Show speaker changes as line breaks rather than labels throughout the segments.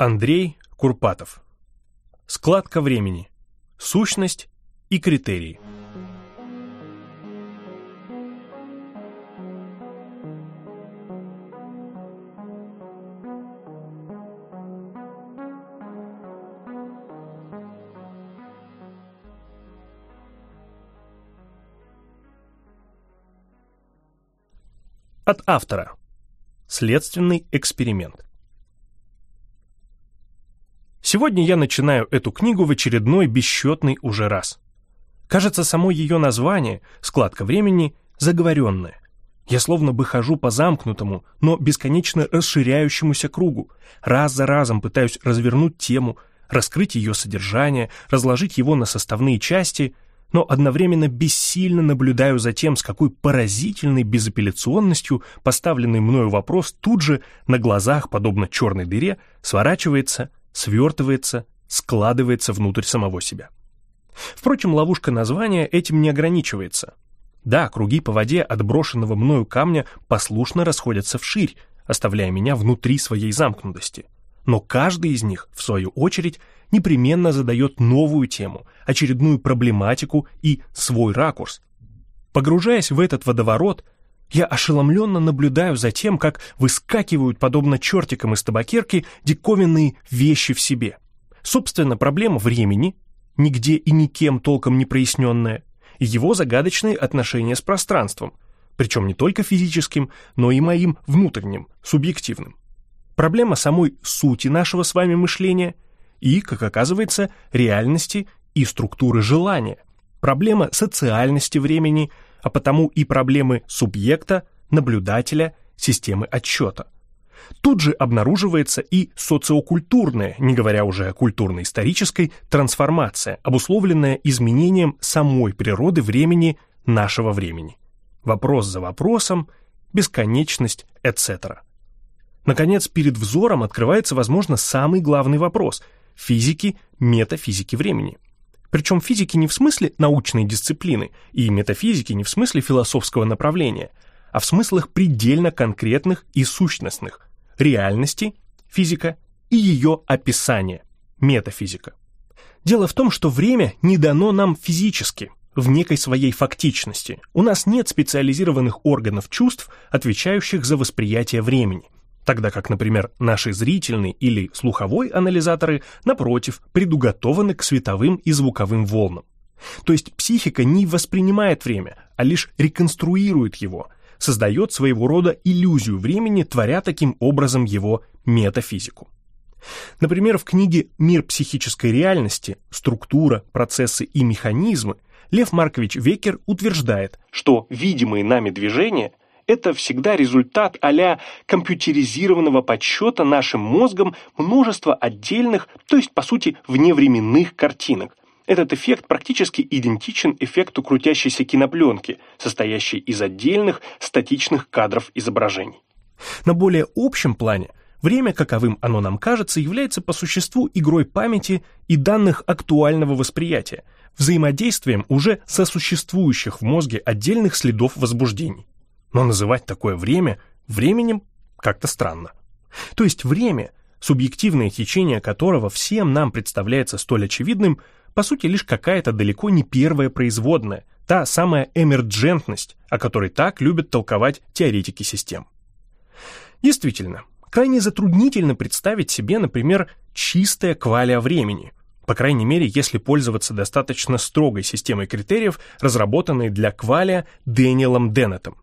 Андрей Курпатов. Складка времени. Сущность и критерии. От автора. Следственный эксперимент. Сегодня я начинаю эту книгу в очередной бесчетный уже раз. Кажется, само ее название, складка времени, заговоренное. Я словно бы хожу по замкнутому, но бесконечно расширяющемуся кругу, раз за разом пытаюсь развернуть тему, раскрыть ее содержание, разложить его на составные части — но одновременно бессильно наблюдаю за тем, с какой поразительной безапелляционностью поставленный мною вопрос тут же на глазах, подобно черной дыре, сворачивается, свертывается, складывается внутрь самого себя. Впрочем, ловушка названия этим не ограничивается. Да, круги по воде от брошенного мною камня послушно расходятся вширь, оставляя меня внутри своей замкнутости. Но каждый из них, в свою очередь, непременно задает новую тему, очередную проблематику и свой ракурс. Погружаясь в этот водоворот, я ошеломленно наблюдаю за тем, как выскакивают, подобно чертикам из табакерки, диковинные вещи в себе. Собственно, проблема времени, нигде и никем толком не проясненная, и его загадочные отношения с пространством, причем не только физическим, но и моим внутренним, субъективным. Проблема самой сути нашего с вами мышления – и, как оказывается, реальности и структуры желания. Проблема социальности времени, а потому и проблемы субъекта, наблюдателя, системы отсчета. Тут же обнаруживается и социокультурная, не говоря уже о культурно-исторической, трансформация, обусловленная изменением самой природы времени нашего времени. Вопрос за вопросом, бесконечность, etc. Наконец, перед взором открывается, возможно, самый главный вопрос – физики, метафизики времени. Причем физики не в смысле научной дисциплины и метафизики не в смысле философского направления, а в смыслах предельно конкретных и сущностных – реальности, физика и ее описание – метафизика. Дело в том, что время не дано нам физически, в некой своей фактичности. У нас нет специализированных органов чувств, отвечающих за восприятие времени – тогда как, например, наши зрительные или слуховой анализаторы, напротив, предуготованы к световым и звуковым волнам. То есть психика не воспринимает время, а лишь реконструирует его, создает своего рода иллюзию времени, творя таким образом его метафизику. Например, в книге «Мир психической реальности. Структура, процессы и механизмы» Лев Маркович Векер утверждает, что видимые нами движения – это всегда результат а компьютеризированного подсчета нашим мозгом множества отдельных, то есть, по сути, вневременных картинок. Этот эффект практически идентичен эффекту крутящейся кинопленки, состоящей из отдельных статичных кадров изображений. На более общем плане Время, каковым оно нам кажется, является по существу игрой памяти и данных актуального восприятия, взаимодействием уже сосуществующих в мозге отдельных следов возбуждений. Но называть такое время временем как-то странно. То есть время, субъективное течение которого всем нам представляется столь очевидным, по сути лишь какая-то далеко не первая производная, та самая эмерджентность, о которой так любят толковать теоретики систем. Действительно, крайне затруднительно представить себе, например, чистое квалия времени, по крайней мере, если пользоваться достаточно строгой системой критериев, разработанной для квалия Дэниелом Деннетом.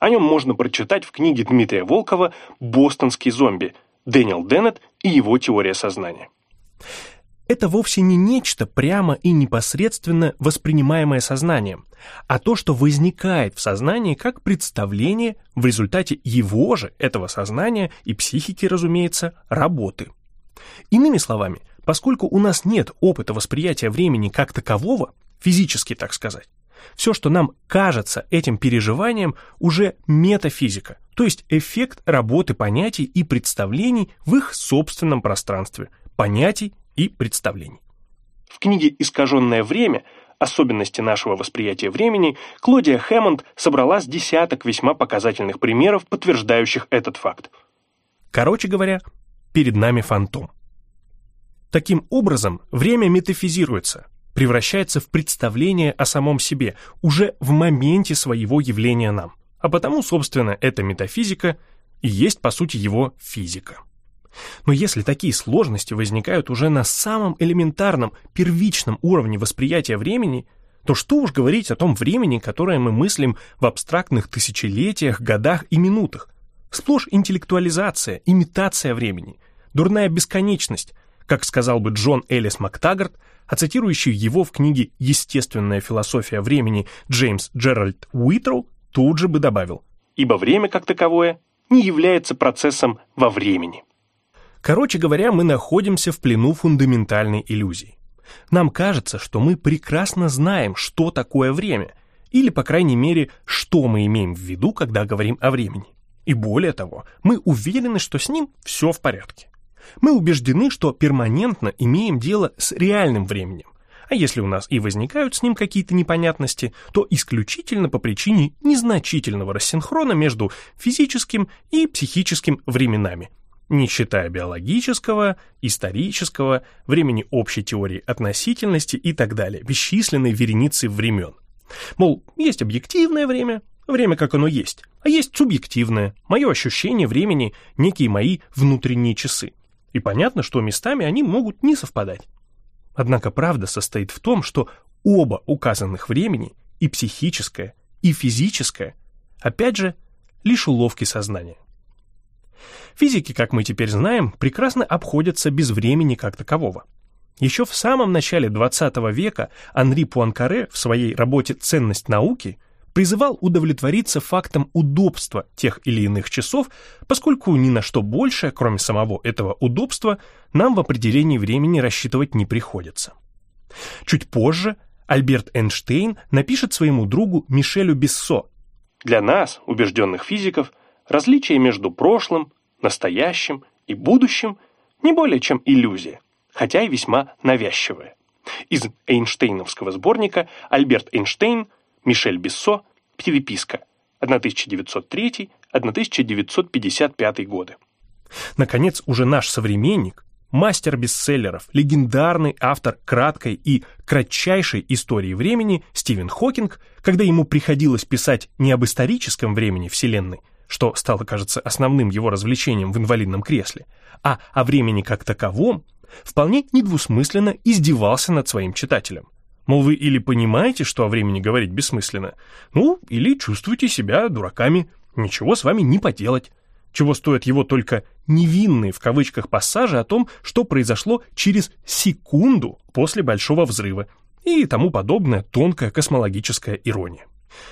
О нем можно прочитать в книге Дмитрия Волкова «Бостонский зомби. Дэниел Деннет и его теория сознания». Это вовсе не нечто прямо и непосредственно воспринимаемое сознанием, а то, что возникает в сознании как представление в результате его же, этого сознания и психики, разумеется, работы. Иными словами, поскольку у нас нет опыта восприятия времени как такового, физически так сказать, все, что нам кажется этим переживанием, уже метафизика, то есть эффект работы понятий и представлений в их собственном пространстве, понятий и представлений. В книге «Искаженное время» особенности нашего восприятия времени, Клодия Хэммонд собрала с десяток весьма показательных примеров, подтверждающих этот факт. Короче говоря, перед нами фантом. Таким образом, время метафизируется, превращается в представление о самом себе уже в моменте своего явления нам. А потому, собственно, эта метафизика и есть, по сути, его физика. Но если такие сложности возникают уже на самом элементарном, первичном уровне восприятия времени, то что уж говорить о том времени, которое мы мыслим в абстрактных тысячелетиях, годах и минутах. Сплошь интеллектуализация, имитация времени, дурная бесконечность, как сказал бы Джон Элис Мактагарт, а цитирующий его в книге «Естественная философия времени» Джеймс Джеральд Уитроу тут же бы добавил, ибо время как таковое не является процессом во времени. Короче говоря, мы находимся в плену фундаментальной иллюзии. Нам кажется, что мы прекрасно знаем, что такое время, или, по крайней мере, что мы имеем в виду, когда говорим о времени. И более того, мы уверены, что с ним все в порядке. Мы убеждены, что перманентно имеем дело с реальным временем, а если у нас и возникают с ним какие-то непонятности, то исключительно по причине незначительного рассинхрона между физическим и психическим временами, не считая биологического, исторического, времени общей теории относительности и так далее, бесчисленной вереницы времен. Мол, есть объективное время, время как оно есть, а есть субъективное, мое ощущение времени, некие мои внутренние часы. И понятно, что местами они могут не совпадать. Однако правда состоит в том, что оба указанных времени, и психическое, и физическое, опять же, лишь уловки сознания. Физики, как мы теперь знаем, прекрасно обходятся без времени как такового. Еще в самом начале 20 века Анри Пуанкаре в своей работе «Ценность науки» призывал удовлетвориться фактом удобства тех или иных часов, поскольку ни на что большее, кроме самого этого удобства, нам в определении времени рассчитывать не приходится. Чуть позже Альберт Эйнштейн напишет своему другу Мишелю Бессо «Для нас, убежденных физиков, различие между прошлым, настоящим и будущим не более чем иллюзия, хотя и весьма навязчивая. Из Эйнштейновского сборника Альберт Эйнштейн, Мишель Бессо, переписка 1903-1955 годы. Наконец, уже наш современник, мастер бестселлеров, легендарный автор краткой и кратчайшей истории времени Стивен Хокинг, когда ему приходилось писать не об историческом времени Вселенной, что стало, кажется, основным его развлечением в инвалидном кресле, а о времени как таковом, вполне недвусмысленно издевался над своим читателем. Мол, вы или понимаете, что о времени говорить бессмысленно, ну, или чувствуете себя дураками, ничего с вами не поделать. Чего стоят его только «невинные» в кавычках пассажи о том, что произошло через секунду после Большого взрыва и тому подобная тонкая космологическая ирония.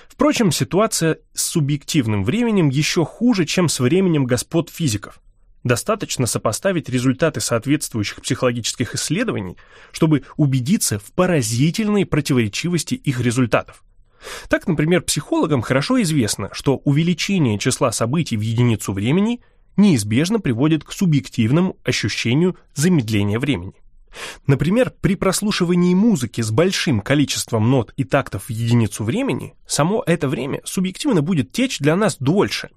Впрочем, ситуация с субъективным временем еще хуже, чем с временем господ физиков. Достаточно сопоставить результаты соответствующих психологических исследований, чтобы убедиться в поразительной противоречивости их результатов. Так, например, психологам хорошо известно, что увеличение числа событий в единицу времени неизбежно приводит к субъективному ощущению замедления времени. Например, при прослушивании музыки с большим количеством нот и тактов в единицу времени, само это время субъективно будет течь для нас дольше,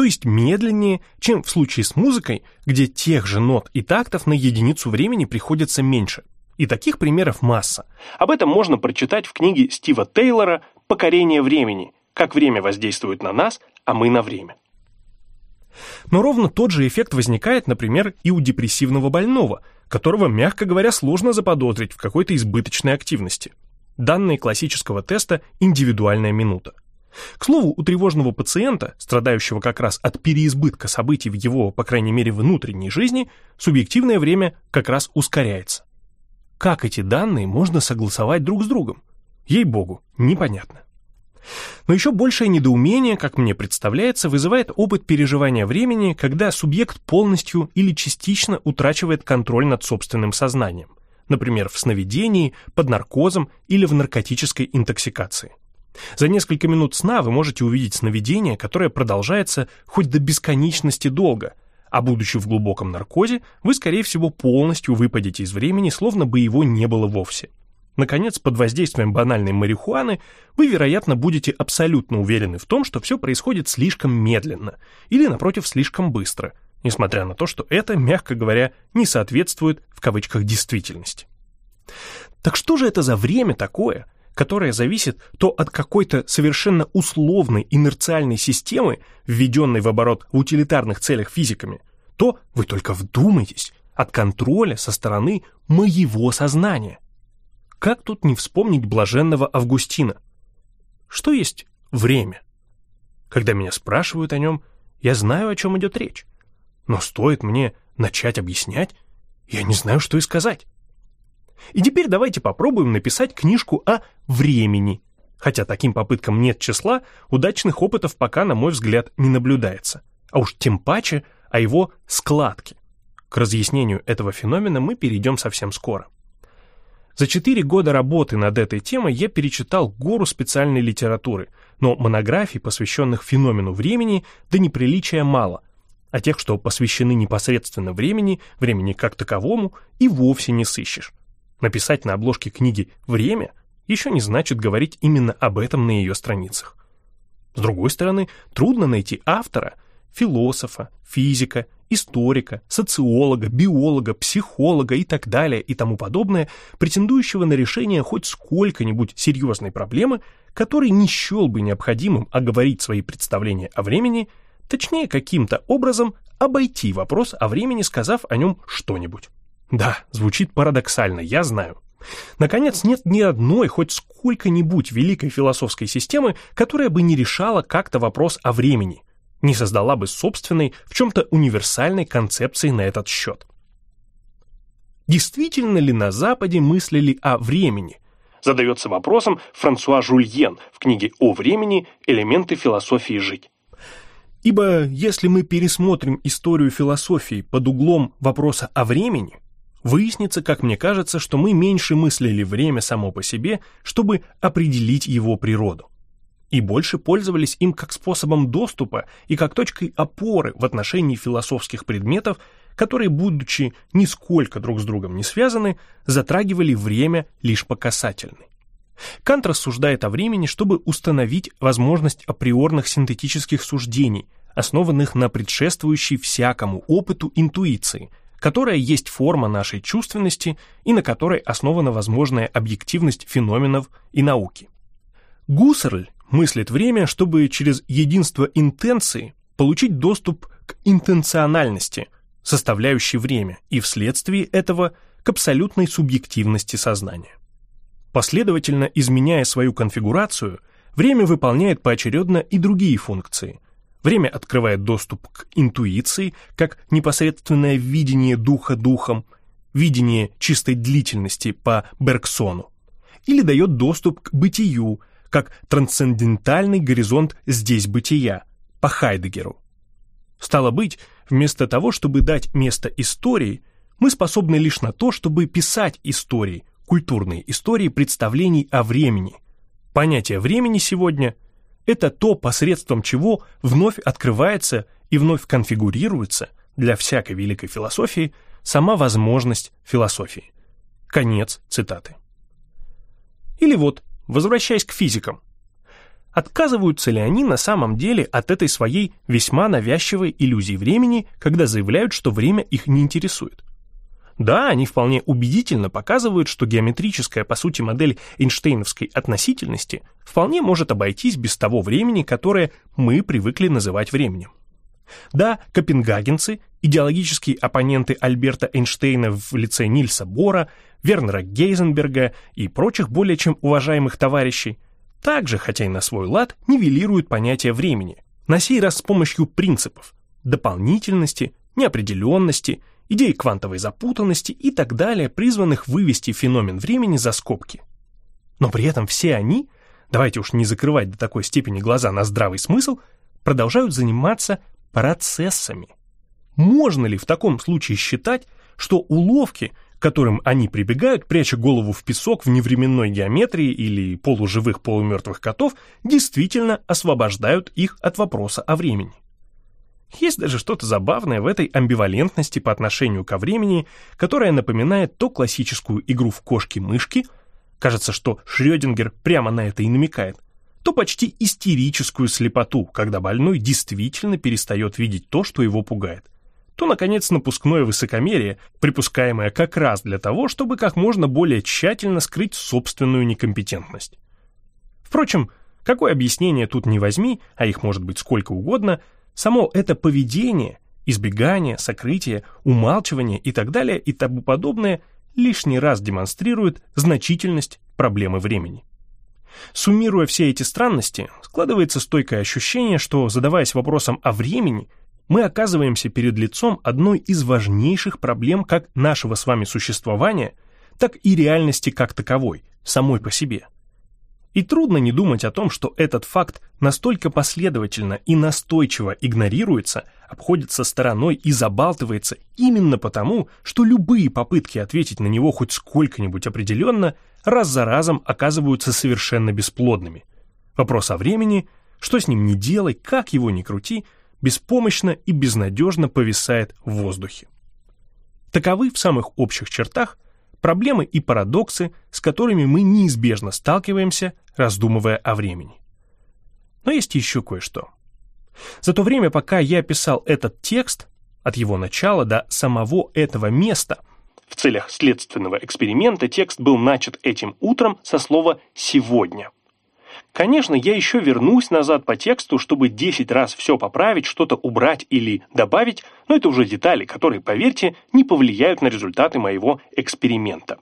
то есть медленнее, чем в случае с музыкой, где тех же нот и тактов на единицу времени приходится меньше. И таких примеров масса. Об этом можно прочитать в книге Стива Тейлора «Покорение времени. Как время воздействует на нас, а мы на время». Но ровно тот же эффект возникает, например, и у депрессивного больного – которого, мягко говоря, сложно заподозрить в какой-то избыточной активности. Данные классического теста – индивидуальная минута. К слову, у тревожного пациента, страдающего как раз от переизбытка событий в его, по крайней мере, внутренней жизни, субъективное время как раз ускоряется. Как эти данные можно согласовать друг с другом? Ей-богу, непонятно. Но еще большее недоумение, как мне представляется, вызывает опыт переживания времени, когда субъект полностью или частично утрачивает контроль над собственным сознанием, например, в сновидении, под наркозом или в наркотической интоксикации. За несколько минут сна вы можете увидеть сновидение, которое продолжается хоть до бесконечности долго, а будучи в глубоком наркозе, вы, скорее всего, полностью выпадете из времени, словно бы его не было вовсе. Наконец, под воздействием банальной марихуаны вы, вероятно, будете абсолютно уверены в том, что все происходит слишком медленно или, напротив, слишком быстро, несмотря на то, что это, мягко говоря, не соответствует в кавычках действительности. Так что же это за время такое, которое зависит то от какой-то совершенно условной инерциальной системы, введенной в оборот в утилитарных целях физиками, то, вы только вдумайтесь, от контроля со стороны моего сознания. Как тут не вспомнить блаженного Августина? Что есть время? Когда меня спрашивают о нем, я знаю, о чем идет речь. Но стоит мне начать объяснять, я не знаю, что и сказать. И теперь давайте попробуем написать книжку о времени. Хотя таким попыткам нет числа, удачных опытов пока, на мой взгляд, не наблюдается. А уж тем паче о его складке. К разъяснению этого феномена мы перейдем совсем скоро. За четыре года работы над этой темой я перечитал гору специальной литературы, но монографий, посвященных феномену времени, до неприличия мало, а тех, что посвящены непосредственно времени, времени как таковому, и вовсе не сыщешь. Написать на обложке книги «Время» еще не значит говорить именно об этом на ее страницах. С другой стороны, трудно найти автора, философа, физика, историка, социолога, биолога, психолога и так далее и тому подобное, претендующего на решение хоть сколько-нибудь серьезной проблемы, который не счел бы необходимым оговорить свои представления о времени, точнее каким-то образом обойти вопрос о времени, сказав о нем что-нибудь. Да, звучит парадоксально, я знаю. Наконец, нет ни одной хоть сколько-нибудь великой философской системы, которая бы не решала как-то вопрос о времени, не создала бы собственной, в чем-то универсальной концепции на этот счет. Действительно ли на Западе мыслили о времени? Задается вопросом Франсуа Жульен в книге «О времени. Элементы философии жить». Ибо если мы пересмотрим историю философии под углом вопроса о времени, Выяснится, как мне кажется, что мы меньше мыслили время само по себе, чтобы определить его природу. И больше пользовались им как способом доступа и как точкой опоры в отношении философских предметов, которые, будучи нисколько друг с другом не связаны, затрагивали время лишь по касательной. Кант рассуждает о времени, чтобы установить возможность априорных синтетических суждений, основанных на предшествующей всякому опыту интуиции, которая есть форма нашей чувственности и на которой основана возможная объективность феноменов и науки. Гуссерль мыслит время, чтобы через единство интенции получить доступ к интенциональности, составляющей время, и вследствие этого к абсолютной субъективности сознания. Последовательно изменяя свою конфигурацию, время выполняет поочередно и другие функции – Время открывает доступ к интуиции, как непосредственное видение духа духом, видение чистой длительности по Бергсону, или дает доступ к бытию, как трансцендентальный горизонт здесь бытия, по Хайдегеру. Стало быть, вместо того, чтобы дать место истории, мы способны лишь на то, чтобы писать истории, культурные истории представлений о времени. Понятие времени сегодня – это то, посредством чего вновь открывается и вновь конфигурируется для всякой великой философии сама возможность философии. Конец цитаты. Или вот, возвращаясь к физикам. Отказываются ли они на самом деле от этой своей весьма навязчивой иллюзии времени, когда заявляют, что время их не интересует? Да, они вполне убедительно показывают, что геометрическая, по сути, модель Эйнштейновской относительности вполне может обойтись без того времени, которое мы привыкли называть временем. Да, копенгагенцы, идеологические оппоненты Альберта Эйнштейна в лице Нильса Бора, Вернера Гейзенберга и прочих более чем уважаемых товарищей, также, хотя и на свой лад, нивелируют понятие времени, на сей раз с помощью принципов дополнительности, неопределенности идеи квантовой запутанности и так далее, призванных вывести феномен времени за скобки. Но при этом все они, давайте уж не закрывать до такой степени глаза на здравый смысл, продолжают заниматься процессами. Можно ли в таком случае считать, что уловки, которым они прибегают, пряча голову в песок в невременной геометрии или полуживых полумертвых котов, действительно освобождают их от вопроса о времени? Есть даже что-то забавное в этой амбивалентности по отношению ко времени, которая напоминает то классическую игру в кошки-мышки, кажется, что Шрёдингер прямо на это и намекает, то почти истерическую слепоту, когда больной действительно перестает видеть то, что его пугает. то, наконец, напускное высокомерие, припускаемое как раз для того, чтобы как можно более тщательно скрыть собственную некомпетентность. Впрочем, какое объяснение тут не возьми, а их может быть сколько угодно, само это поведение, избегание, сокрытие, умалчивание и так далее и тому подобное лишний раз демонстрирует значительность проблемы времени. Суммируя все эти странности, складывается стойкое ощущение, что, задаваясь вопросом о времени, мы оказываемся перед лицом одной из важнейших проблем как нашего с вами существования, так и реальности как таковой, самой по себе. И трудно не думать о том, что этот факт настолько последовательно и настойчиво игнорируется, обходится стороной и забалтывается именно потому, что любые попытки ответить на него хоть сколько-нибудь определенно раз за разом оказываются совершенно бесплодными. Вопрос о времени, что с ним не делай, как его ни крути, беспомощно и безнадежно повисает в воздухе. Таковы в самых общих чертах – проблемы и парадоксы, с которыми мы неизбежно сталкиваемся, раздумывая о времени. Но есть еще кое-что. За то время, пока я писал этот текст, от его начала до самого этого места, в целях следственного эксперимента текст был начат этим утром со слова «сегодня». Конечно, я еще вернусь назад по тексту, чтобы 10 раз все поправить, что-то убрать или добавить, но это уже детали, которые, поверьте, не повлияют на результаты моего эксперимента.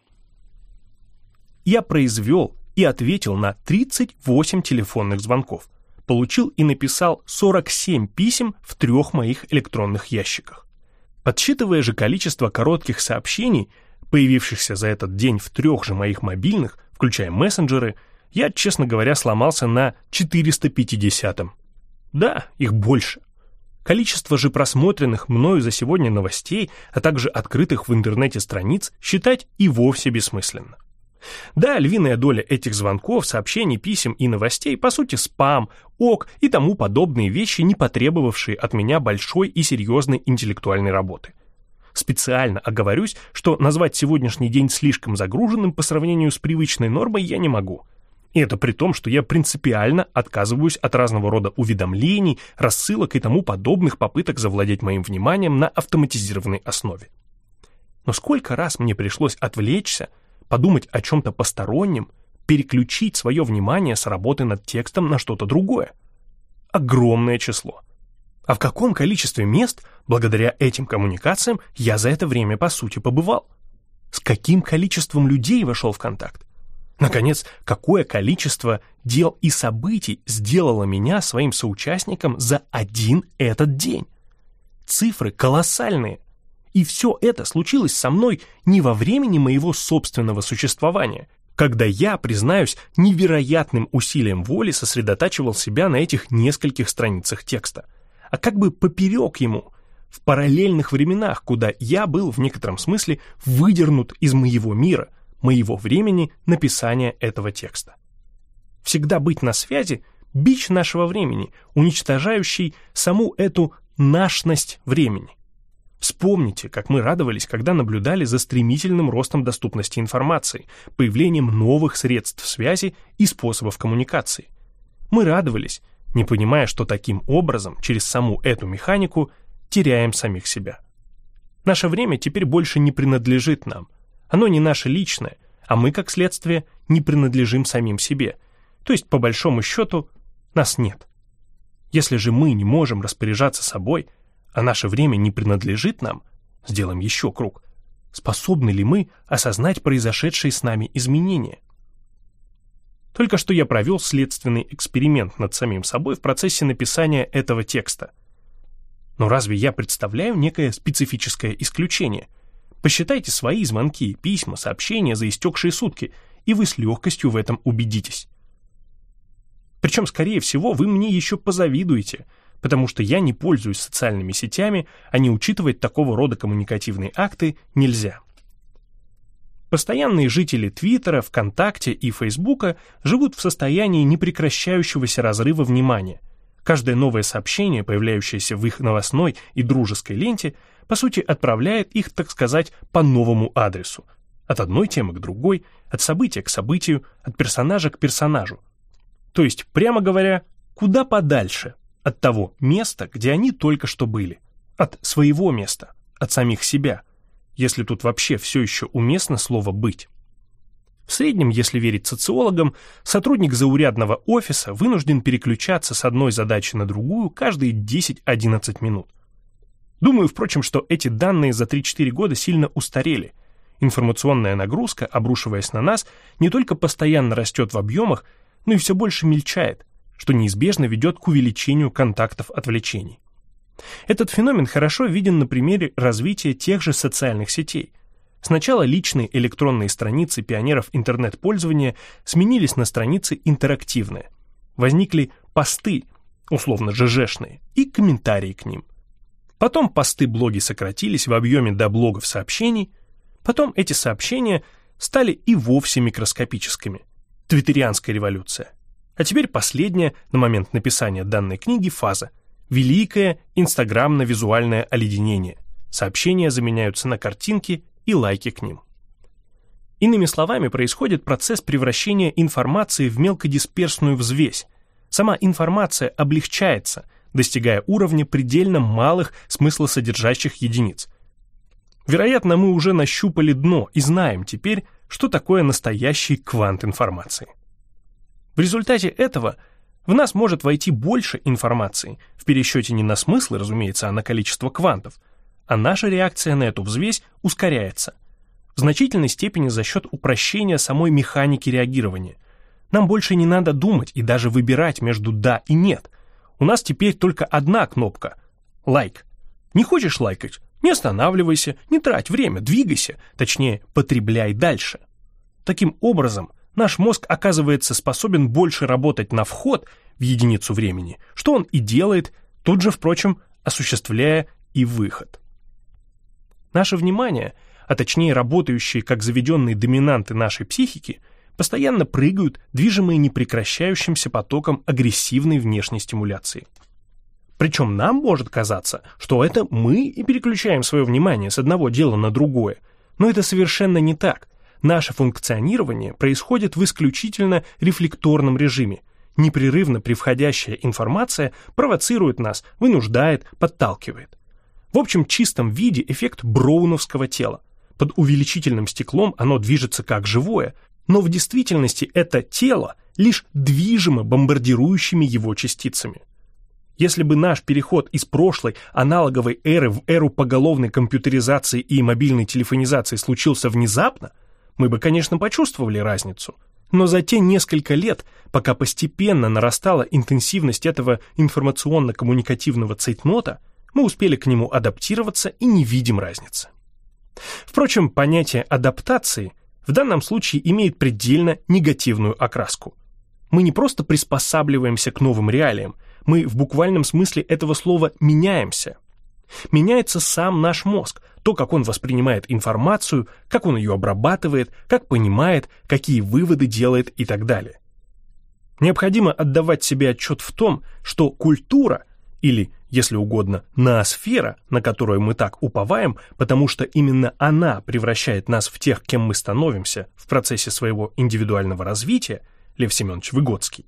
Я произвел и ответил на 38 телефонных звонков, получил и написал 47 писем в трех моих электронных ящиках. Подсчитывая же количество коротких сообщений, появившихся за этот день в трех же моих мобильных, включая мессенджеры, я, честно говоря, сломался на 450-м. Да, их больше. Количество же просмотренных мною за сегодня новостей, а также открытых в интернете страниц считать и вовсе бессмысленно. Да, львиная доля этих звонков, сообщений, писем и новостей, по сути, спам, ок и тому подобные вещи, не потребовавшие от меня большой и серьезной интеллектуальной работы. Специально оговорюсь, что назвать сегодняшний день слишком загруженным по сравнению с привычной нормой я не могу – и это при том, что я принципиально отказываюсь от разного рода уведомлений, рассылок и тому подобных попыток завладеть моим вниманием на автоматизированной основе. Но сколько раз мне пришлось отвлечься, подумать о чем-то постороннем, переключить свое внимание с работы над текстом на что-то другое? Огромное число. А в каком количестве мест, благодаря этим коммуникациям, я за это время, по сути, побывал? С каким количеством людей вошел в контакт? Наконец, какое количество дел и событий сделало меня своим соучастником за один этот день? Цифры колоссальные. И все это случилось со мной не во времени моего собственного существования, когда я, признаюсь, невероятным усилием воли сосредотачивал себя на этих нескольких страницах текста, а как бы поперек ему, в параллельных временах, куда я был в некотором смысле выдернут из моего мира – моего времени написания этого текста. Всегда быть на связи – бич нашего времени, уничтожающий саму эту нашность времени. Вспомните, как мы радовались, когда наблюдали за стремительным ростом доступности информации, появлением новых средств связи и способов коммуникации. Мы радовались, не понимая, что таким образом, через саму эту механику, теряем самих себя. Наше время теперь больше не принадлежит нам – оно не наше личное, а мы, как следствие, не принадлежим самим себе. То есть, по большому счету, нас нет. Если же мы не можем распоряжаться собой, а наше время не принадлежит нам, сделаем еще круг, способны ли мы осознать произошедшие с нами изменения? Только что я провел следственный эксперимент над самим собой в процессе написания этого текста. Но разве я представляю некое специфическое исключение – Посчитайте свои звонки, письма, сообщения за истекшие сутки, и вы с легкостью в этом убедитесь. Причем, скорее всего, вы мне еще позавидуете, потому что я не пользуюсь социальными сетями, а не учитывать такого рода коммуникативные акты нельзя. Постоянные жители Твиттера, ВКонтакте и Фейсбука живут в состоянии непрекращающегося разрыва внимания. Каждое новое сообщение, появляющееся в их новостной и дружеской ленте, по сути, отправляет их, так сказать, по новому адресу. От одной темы к другой, от события к событию, от персонажа к персонажу. То есть, прямо говоря, куда подальше от того места, где они только что были, от своего места, от самих себя, если тут вообще все еще уместно слово «быть». В среднем, если верить социологам, сотрудник заурядного офиса вынужден переключаться с одной задачи на другую каждые 10-11 минут. Думаю, впрочем, что эти данные за 3-4 года сильно устарели. Информационная нагрузка, обрушиваясь на нас, не только постоянно растет в объемах, но и все больше мельчает, что неизбежно ведет к увеличению контактов отвлечений. Этот феномен хорошо виден на примере развития тех же социальных сетей. Сначала личные электронные страницы пионеров интернет-пользования сменились на страницы интерактивные. Возникли посты, условно ЖЖшные, и комментарии к ним. Потом посты-блоги сократились в объеме до блогов сообщений, потом эти сообщения стали и вовсе микроскопическими. Твиттерианская революция. А теперь последняя, на момент написания данной книги, фаза – Великое инстаграмно-визуальное оледенение. Сообщения заменяются на картинки и лайки к ним. Иными словами, происходит процесс превращения информации в мелкодисперсную взвесь. Сама информация облегчается, достигая уровня предельно малых смыслосодержащих единиц. Вероятно, мы уже нащупали дно и знаем теперь, что такое настоящий квант информации. В результате этого – в нас может войти больше информации, в пересчете не на смыслы, разумеется, а на количество квантов, а наша реакция на эту взвесь ускоряется. В значительной степени за счет упрощения самой механики реагирования. Нам больше не надо думать и даже выбирать между «да» и «нет». У нас теперь только одна кнопка – лайк. Не хочешь лайкать? Не останавливайся, не трать время, двигайся, точнее, потребляй дальше. Таким образом, наш мозг оказывается способен больше работать на вход в единицу времени, что он и делает, тут же, впрочем, осуществляя и выход. Наше внимание, а точнее работающие как заведенные доминанты нашей психики, постоянно прыгают, движимые непрекращающимся потоком агрессивной внешней стимуляции. Причем нам может казаться, что это мы и переключаем свое внимание с одного дела на другое, но это совершенно не так – Наше функционирование происходит в исключительно рефлекторном режиме. Непрерывно превходящая информация провоцирует нас, вынуждает, подталкивает. В общем чистом виде эффект броуновского тела. Под увеличительным стеклом оно движется как живое, но в действительности это тело лишь движимо бомбардирующими его частицами. Если бы наш переход из прошлой аналоговой эры в эру поголовной компьютеризации и мобильной телефонизации случился внезапно – мы бы, конечно, почувствовали разницу. Но за те несколько лет, пока постепенно нарастала интенсивность этого информационно-коммуникативного цейтнота, мы успели к нему адаптироваться и не видим разницы. Впрочем, понятие адаптации в данном случае имеет предельно негативную окраску. Мы не просто приспосабливаемся к новым реалиям, мы в буквальном смысле этого слова меняемся – Меняется сам наш мозг, то, как он воспринимает информацию, как он ее обрабатывает, как понимает, какие выводы делает и так далее. Необходимо отдавать себе отчет в том, что культура, или, если угодно, ноосфера, на которую мы так уповаем, потому что именно она превращает нас в тех, кем мы становимся в процессе своего индивидуального развития, Лев Семенович Выгодский,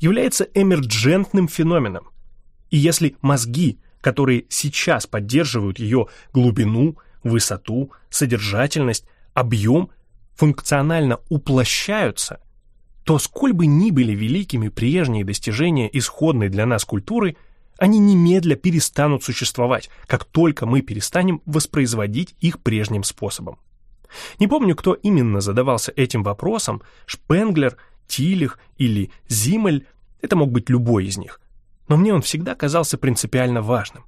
является эмерджентным феноменом. И если мозги которые сейчас поддерживают ее глубину, высоту, содержательность, объем, функционально уплощаются, то сколь бы ни были великими прежние достижения исходной для нас культуры, они немедля перестанут существовать, как только мы перестанем воспроизводить их прежним способом. Не помню, кто именно задавался этим вопросом, Шпенглер, Тилих или Зимель, это мог быть любой из них но мне он всегда казался принципиально важным.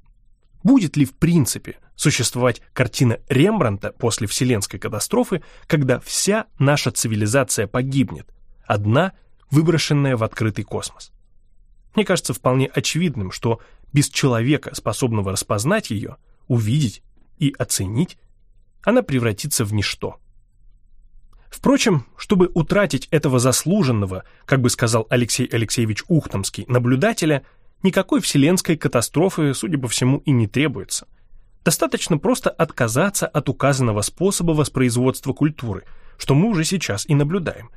Будет ли в принципе существовать картина Рембранта после вселенской катастрофы, когда вся наша цивилизация погибнет, одна выброшенная в открытый космос? Мне кажется вполне очевидным, что без человека, способного распознать ее, увидеть и оценить, она превратится в ничто. Впрочем, чтобы утратить этого заслуженного, как бы сказал Алексей Алексеевич Ухтомский, наблюдателя – никакой вселенской катастрофы, судя по всему, и не требуется. Достаточно просто отказаться от указанного способа воспроизводства культуры, что мы уже сейчас и наблюдаем.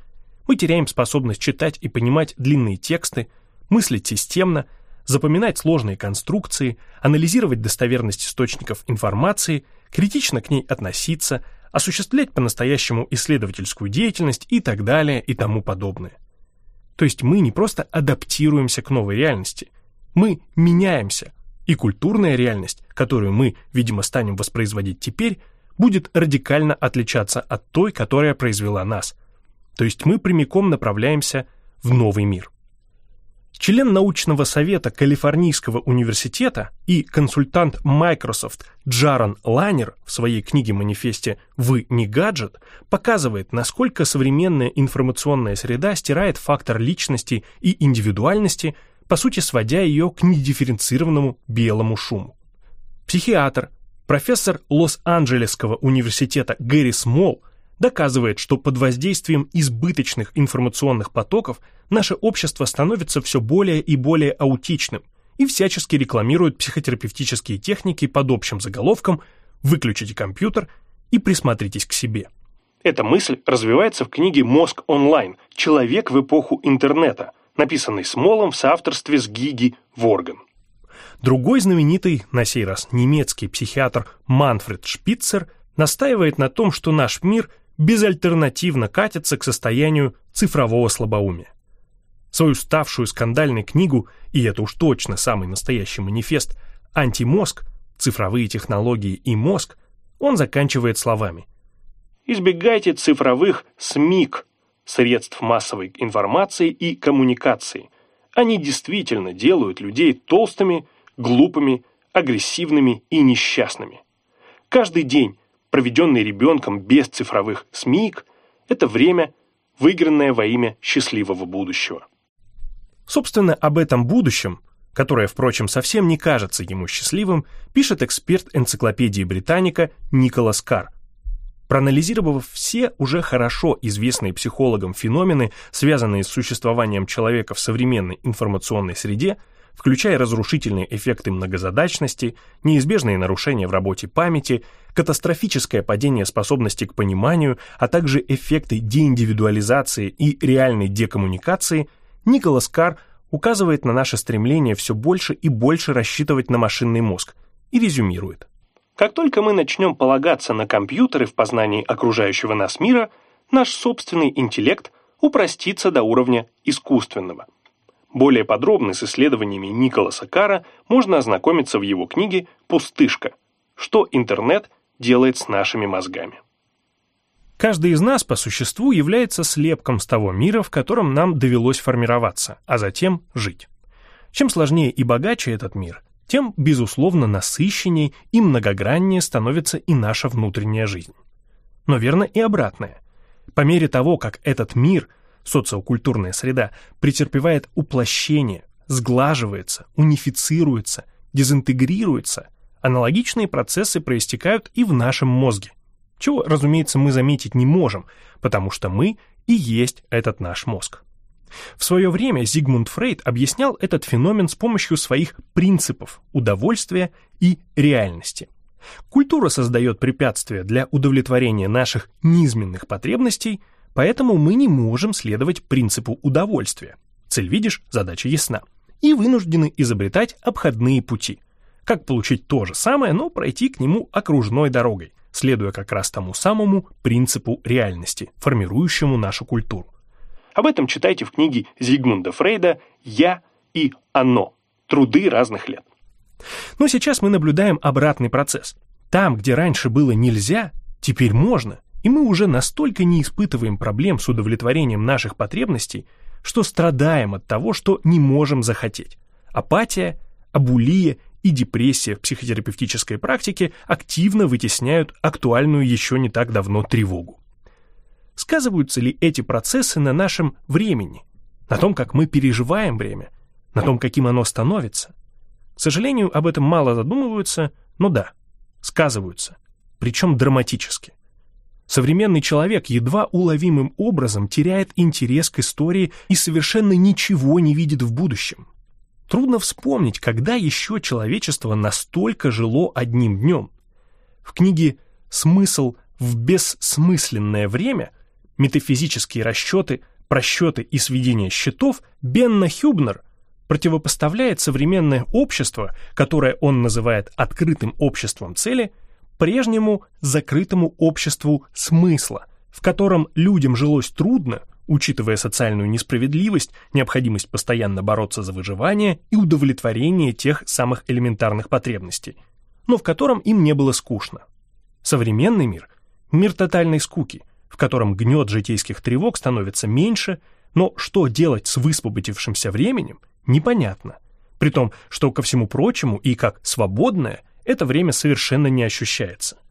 Мы теряем способность читать и понимать длинные тексты, мыслить системно, запоминать сложные конструкции, анализировать достоверность источников информации, критично к ней относиться, осуществлять по-настоящему исследовательскую деятельность и так далее и тому подобное. То есть мы не просто адаптируемся к новой реальности, мы меняемся, и культурная реальность, которую мы, видимо, станем воспроизводить теперь, будет радикально отличаться от той, которая произвела нас. То есть мы прямиком направляемся в новый мир. Член научного совета Калифорнийского университета и консультант Microsoft Джаран Лайнер в своей книге-манифесте «Вы не гаджет» показывает, насколько современная информационная среда стирает фактор личности и индивидуальности, по сути сводя ее к недифференцированному белому шуму. Психиатр, профессор Лос-Анджелесского университета Гэри Смол доказывает, что под воздействием избыточных информационных потоков наше общество становится все более и более аутичным и всячески рекламирует психотерапевтические техники под общим заголовком «Выключите компьютер и присмотритесь к себе». Эта мысль развивается в книге «Мозг онлайн. Человек в эпоху интернета», написанной Смолом в соавторстве с Гиги Ворган. Другой знаменитый, на сей раз немецкий психиатр Манфред Шпицер настаивает на том, что наш мир безальтернативно катится к состоянию цифрового слабоумия. Свою ставшую скандальной книгу, и это уж точно самый настоящий манифест, «Антимозг. Цифровые технологии и мозг», он заканчивает словами. «Избегайте цифровых СМИК, средств массовой информации и коммуникации. Они действительно делают людей толстыми, глупыми, агрессивными и несчастными. Каждый день проведенный ребенком без цифровых СМИК, это время, выигранное во имя счастливого будущего. Собственно, об этом будущем, которое, впрочем, совсем не кажется ему счастливым, пишет эксперт энциклопедии Британика Николас Карр. Проанализировав все уже хорошо известные психологам феномены, связанные с существованием человека в современной информационной среде, включая разрушительные эффекты многозадачности, неизбежные нарушения в работе памяти, катастрофическое падение способности к пониманию, а также эффекты деиндивидуализации и реальной декоммуникации, Николас Карр указывает на наше стремление все больше и больше рассчитывать на машинный мозг и резюмирует. Как только мы начнем полагаться на компьютеры в познании окружающего нас мира, наш собственный интеллект упростится до уровня искусственного – более подробно с исследованиями Николаса Кара можно ознакомиться в его книге «Пустышка. Что интернет делает с нашими мозгами». Каждый из нас по существу является слепком с того мира, в котором нам довелось формироваться, а затем жить. Чем сложнее и богаче этот мир, тем, безусловно, насыщеннее и многограннее становится и наша внутренняя жизнь. Но верно и обратное. По мере того, как этот мир – социокультурная среда претерпевает уплощение, сглаживается, унифицируется, дезинтегрируется, аналогичные процессы проистекают и в нашем мозге, чего, разумеется, мы заметить не можем, потому что мы и есть этот наш мозг. В свое время Зигмунд Фрейд объяснял этот феномен с помощью своих принципов удовольствия и реальности. Культура создает препятствия для удовлетворения наших низменных потребностей – Поэтому мы не можем следовать принципу удовольствия. Цель видишь, задача ясна. И вынуждены изобретать обходные пути. Как получить то же самое, но пройти к нему окружной дорогой, следуя как раз тому самому принципу реальности, формирующему нашу культуру. Об этом читайте в книге Зигмунда Фрейда «Я и оно. Труды разных лет». Но сейчас мы наблюдаем обратный процесс. Там, где раньше было нельзя, теперь можно – и мы уже настолько не испытываем проблем с удовлетворением наших потребностей, что страдаем от того, что не можем захотеть. Апатия, абулия и депрессия в психотерапевтической практике активно вытесняют актуальную еще не так давно тревогу. Сказываются ли эти процессы на нашем времени, на том, как мы переживаем время, на том, каким оно становится? К сожалению, об этом мало задумываются, но да, сказываются, причем драматически. Современный человек едва уловимым образом теряет интерес к истории и совершенно ничего не видит в будущем. Трудно вспомнить, когда еще человечество настолько жило одним днем. В книге «Смысл в бессмысленное время» метафизические расчеты, просчеты и сведения счетов Бенна Хюбнер, противопоставляет современное общество, которое он называет открытым обществом цели, прежнему закрытому обществу смысла, в котором людям жилось трудно, учитывая социальную несправедливость, необходимость постоянно бороться за выживание и удовлетворение тех самых элементарных потребностей, но в котором им не было скучно. Современный мир – мир тотальной скуки, в котором гнет житейских тревог становится меньше, но что делать с высвободившимся временем, непонятно. При том, что ко всему прочему и как свободное, это время совершенно не ощущается –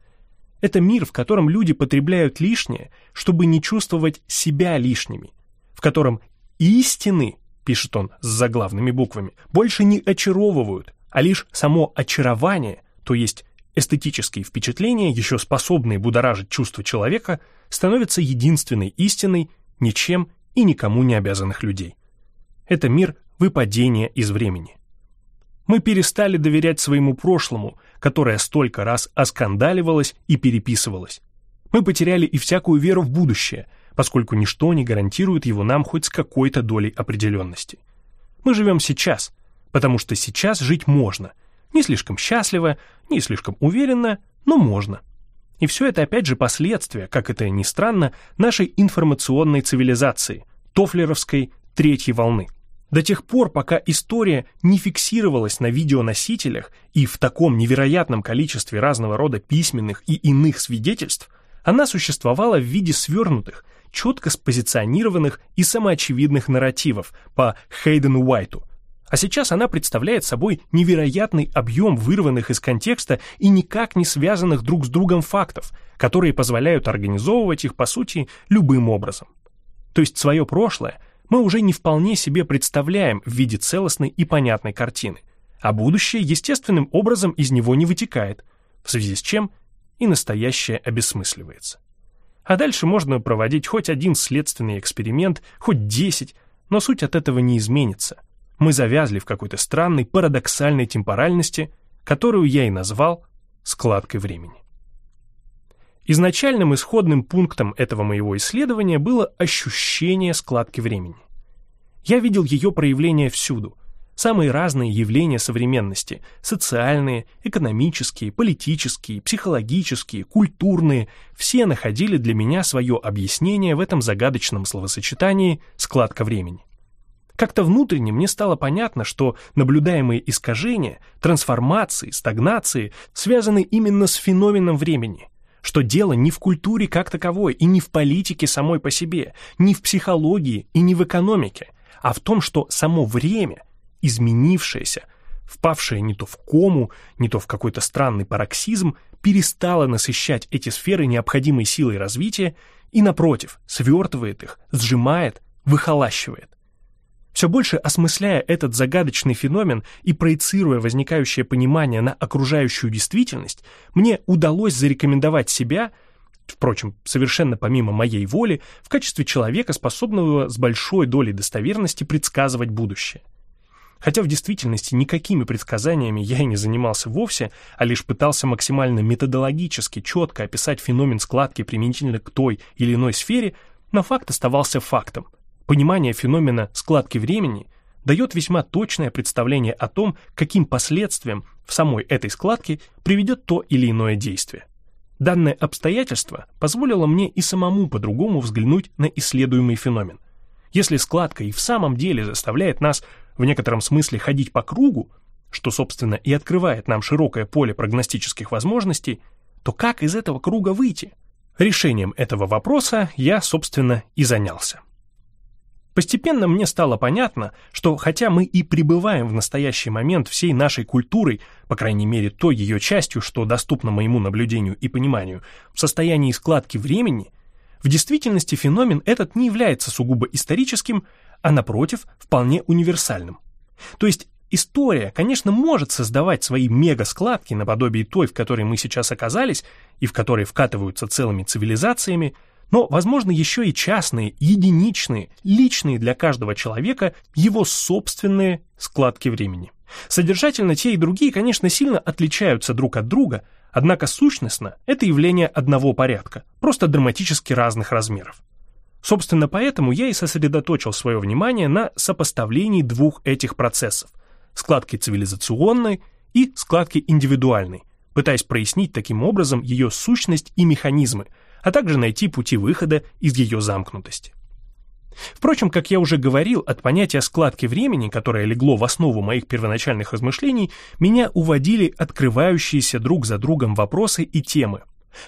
это мир, в котором люди потребляют лишнее, чтобы не чувствовать себя лишними, в котором истины, пишет он с заглавными буквами, больше не очаровывают, а лишь само очарование, то есть эстетические впечатления, еще способные будоражить чувства человека, становятся единственной истиной ничем и никому не обязанных людей. Это мир выпадения из времени. Мы перестали доверять своему прошлому, которое столько раз оскандаливалось и переписывалось. Мы потеряли и всякую веру в будущее, поскольку ничто не гарантирует его нам хоть с какой-то долей определенности. Мы живем сейчас, потому что сейчас жить можно. Не слишком счастливо, не слишком уверенно, но можно. И все это опять же последствия, как это ни странно, нашей информационной цивилизации, тофлеровской третьей волны. До тех пор, пока история не фиксировалась на видеоносителях и в таком невероятном количестве разного рода письменных и иных свидетельств, она существовала в виде свернутых, четко спозиционированных и самоочевидных нарративов по Хейдену Уайту. А сейчас она представляет собой невероятный объем вырванных из контекста и никак не связанных друг с другом фактов, которые позволяют организовывать их, по сути, любым образом. То есть свое прошлое – мы уже не вполне себе представляем в виде целостной и понятной картины, а будущее естественным образом из него не вытекает, в связи с чем и настоящее обесмысливается. А дальше можно проводить хоть один следственный эксперимент, хоть десять, но суть от этого не изменится. Мы завязли в какой-то странной парадоксальной темпоральности, которую я и назвал складкой времени. Изначальным исходным пунктом этого моего исследования было ощущение складки времени. Я видел ее проявление всюду. Самые разные явления современности – социальные, экономические, политические, психологические, культурные – все находили для меня свое объяснение в этом загадочном словосочетании «складка времени». Как-то внутренне мне стало понятно, что наблюдаемые искажения, трансформации, стагнации связаны именно с феноменом времени – что дело не в культуре как таковой и не в политике самой по себе, не в психологии и не в экономике, а в том, что само время, изменившееся, впавшее не то в кому, не то в какой-то странный пароксизм, перестало насыщать эти сферы необходимой силой развития и, напротив, свертывает их, сжимает, выхолащивает. Все больше осмысляя этот загадочный феномен и проецируя возникающее понимание на окружающую действительность, мне удалось зарекомендовать себя, впрочем, совершенно помимо моей воли, в качестве человека, способного с большой долей достоверности предсказывать будущее. Хотя в действительности никакими предсказаниями я и не занимался вовсе, а лишь пытался максимально методологически четко описать феномен складки применительно к той или иной сфере, но факт оставался фактом – Понимание феномена складки времени дает весьма точное представление о том, каким последствиям в самой этой складке приведет то или иное действие. Данное обстоятельство позволило мне и самому по-другому взглянуть на исследуемый феномен. Если складка и в самом деле заставляет нас в некотором смысле ходить по кругу, что, собственно, и открывает нам широкое поле прогностических возможностей, то как из этого круга выйти? Решением этого вопроса я, собственно, и занялся. Постепенно мне стало понятно, что хотя мы и пребываем в настоящий момент всей нашей культурой, по крайней мере той ее частью, что доступна моему наблюдению и пониманию, в состоянии складки времени, в действительности феномен этот не является сугубо историческим, а напротив, вполне универсальным. То есть история, конечно, может создавать свои мега-складки наподобие той, в которой мы сейчас оказались, и в которой вкатываются целыми цивилизациями, но, возможно, еще и частные, единичные, личные для каждого человека его собственные складки времени. Содержательно те и другие, конечно, сильно отличаются друг от друга, однако сущностно это явление одного порядка, просто драматически разных размеров. Собственно, поэтому я и сосредоточил свое внимание на сопоставлении двух этих процессов – складки цивилизационной и складки индивидуальной, пытаясь прояснить таким образом ее сущность и механизмы, а также найти пути выхода из ее замкнутости. Впрочем, как я уже говорил, от понятия складки времени, которое легло в основу моих первоначальных размышлений, меня уводили открывающиеся друг за другом вопросы и темы.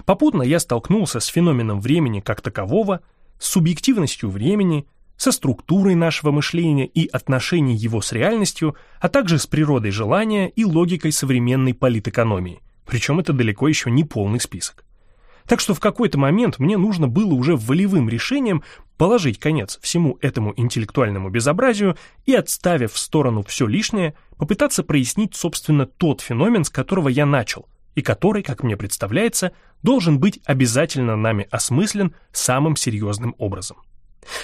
Попутно я столкнулся с феноменом времени как такового, с субъективностью времени, со структурой нашего мышления и отношений его с реальностью, а также с природой желания и логикой современной политэкономии. Причем это далеко еще не полный список. Так что в какой-то момент мне нужно было уже волевым решением положить конец всему этому интеллектуальному безобразию и, отставив в сторону все лишнее, попытаться прояснить, собственно, тот феномен, с которого я начал, и который, как мне представляется, должен быть обязательно нами осмыслен самым серьезным образом.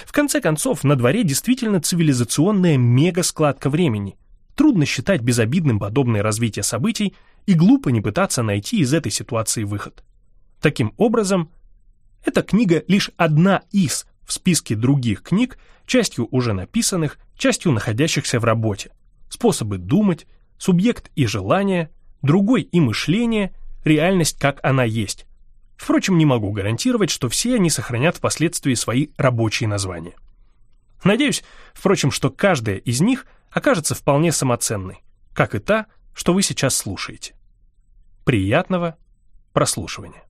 В конце концов, на дворе действительно цивилизационная мегаскладка времени. Трудно считать безобидным подобное развитие событий и глупо не пытаться найти из этой ситуации выход. Таким образом, эта книга лишь одна из в списке других книг, частью уже написанных, частью находящихся в работе. Способы думать, субъект и желание, другой и мышление, реальность как она есть. Впрочем, не могу гарантировать, что все они сохранят впоследствии свои рабочие названия. Надеюсь, впрочем, что каждая из них окажется вполне самоценной, как и та, что вы сейчас слушаете. Приятного прослушивания.